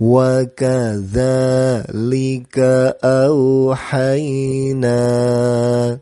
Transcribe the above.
وكذلك أوحينا